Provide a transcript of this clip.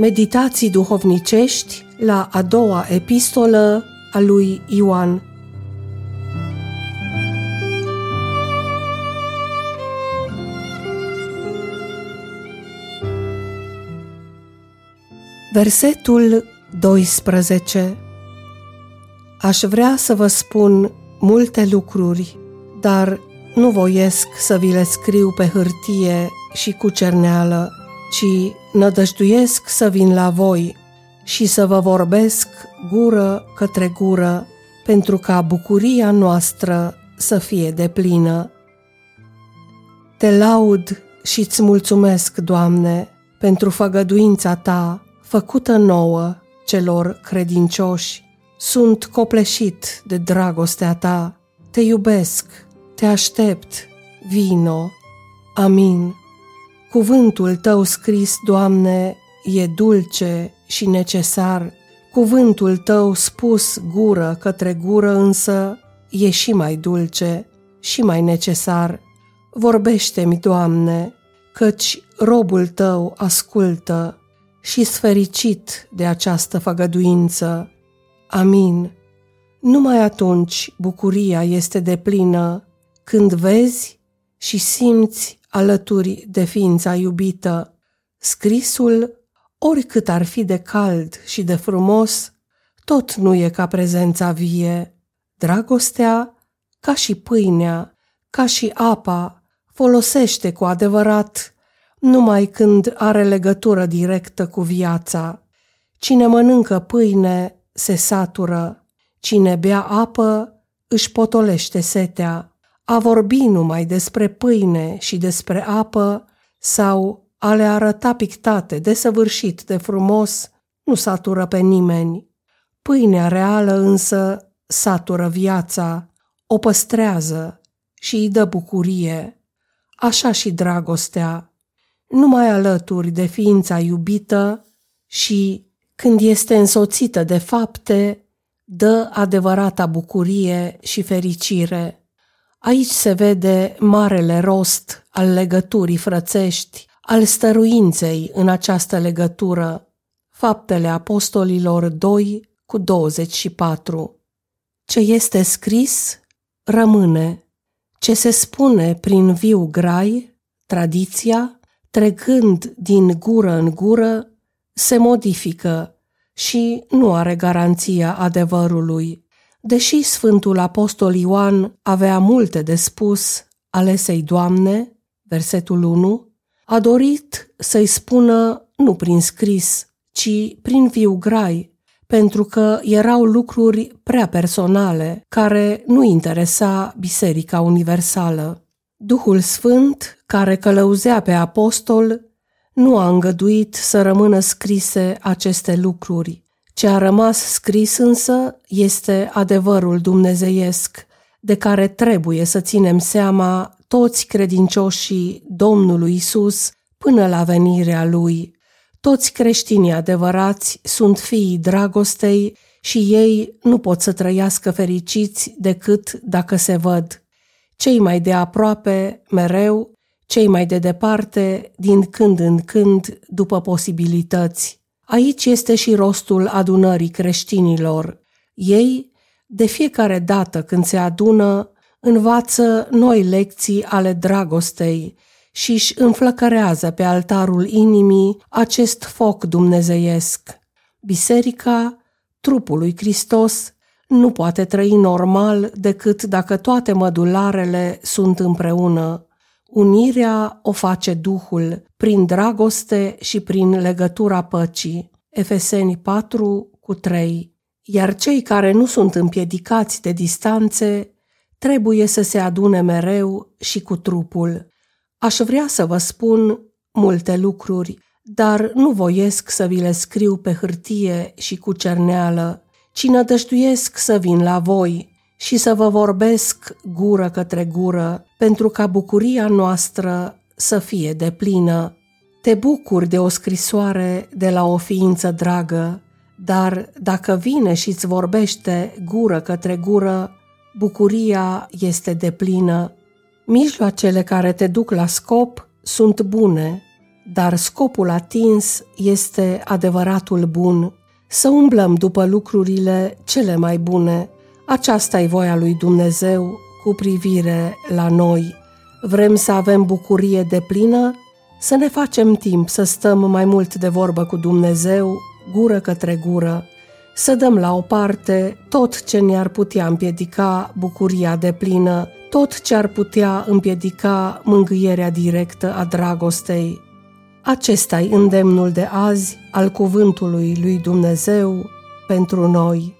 Meditații duhovnicești la a doua epistolă a lui Ioan. Versetul 12 Aș vrea să vă spun multe lucruri, dar nu voiesc să vi le scriu pe hârtie și cu cerneală, ci nădăjduiesc să vin la voi și să vă vorbesc gură către gură, pentru ca bucuria noastră să fie deplină. Te laud și îți mulțumesc, Doamne, pentru făgăduința Ta făcută nouă celor credincioși. Sunt copleșit de dragostea Ta, te iubesc, te aștept, vino. Amin. Cuvântul Tău scris, Doamne, e dulce și necesar. Cuvântul Tău spus gură către gură însă e și mai dulce și mai necesar. Vorbește-mi, Doamne, căci robul Tău ascultă și sfericit de această făgăduință. Amin. Numai atunci bucuria este deplină când vezi și simți alături de ființa iubită. Scrisul, oricât ar fi de cald și de frumos, tot nu e ca prezența vie. Dragostea, ca și pâinea, ca și apa, folosește cu adevărat numai când are legătură directă cu viața. Cine mănâncă pâine se satură, cine bea apă își potolește setea. A vorbi numai despre pâine și despre apă sau a le arăta pictate desăvârșit de frumos nu satură pe nimeni. Pâinea reală însă satură viața, o păstrează și îi dă bucurie. Așa și dragostea numai alături de ființa iubită și, când este însoțită de fapte, dă adevărata bucurie și fericire. Aici se vede marele rost al legăturii frățești, al stăruinței în această legătură. Faptele Apostolilor 2 cu 24 Ce este scris, rămâne. Ce se spune prin viu grai, tradiția, trecând din gură în gură, se modifică și nu are garanția adevărului. Deși Sfântul Apostol Ioan avea multe de spus alesei Doamne, versetul 1, a dorit să-i spună nu prin scris, ci prin viu grai, pentru că erau lucruri prea personale care nu interesa Biserica Universală. Duhul Sfânt, care călăuzea pe apostol, nu a îngăduit să rămână scrise aceste lucruri. Ce a rămas scris însă este adevărul dumnezeiesc, de care trebuie să ținem seama toți credincioșii Domnului Isus până la venirea Lui. Toți creștinii adevărați sunt fiii dragostei și ei nu pot să trăiască fericiți decât dacă se văd cei mai de aproape mereu, cei mai de departe din când în când după posibilități. Aici este și rostul adunării creștinilor. Ei, de fiecare dată când se adună, învață noi lecții ale dragostei și își înflăcărează pe altarul inimii acest foc dumnezeiesc. Biserica, trupul lui Hristos, nu poate trăi normal decât dacă toate mădularele sunt împreună. Unirea o face Duhul prin dragoste și prin legătura păcii. Efeseni 4 cu 3. Iar cei care nu sunt împiedicați de distanțe trebuie să se adune mereu și cu trupul. Aș vrea să vă spun multe lucruri, dar nu voiesc să vi le scriu pe hârtie și cu cerneală, ci nădăjduiesc să vin la voi și să vă vorbesc gură către gură, pentru ca bucuria noastră să fie deplină. Te bucuri de o scrisoare de la o ființă dragă, dar dacă vine și îți vorbește gură către gură, bucuria este deplină. Mijloacele care te duc la scop sunt bune, dar scopul atins este adevăratul bun, să umblăm după lucrurile cele mai bune. Aceasta e voia lui Dumnezeu cu privire la noi. Vrem să avem bucurie de plină? Să ne facem timp să stăm mai mult de vorbă cu Dumnezeu, gură către gură, să dăm la o parte tot ce ne-ar putea împiedica bucuria de plină, tot ce ar putea împiedica mângâierea directă a dragostei. Acesta e îndemnul de azi al cuvântului lui Dumnezeu pentru noi.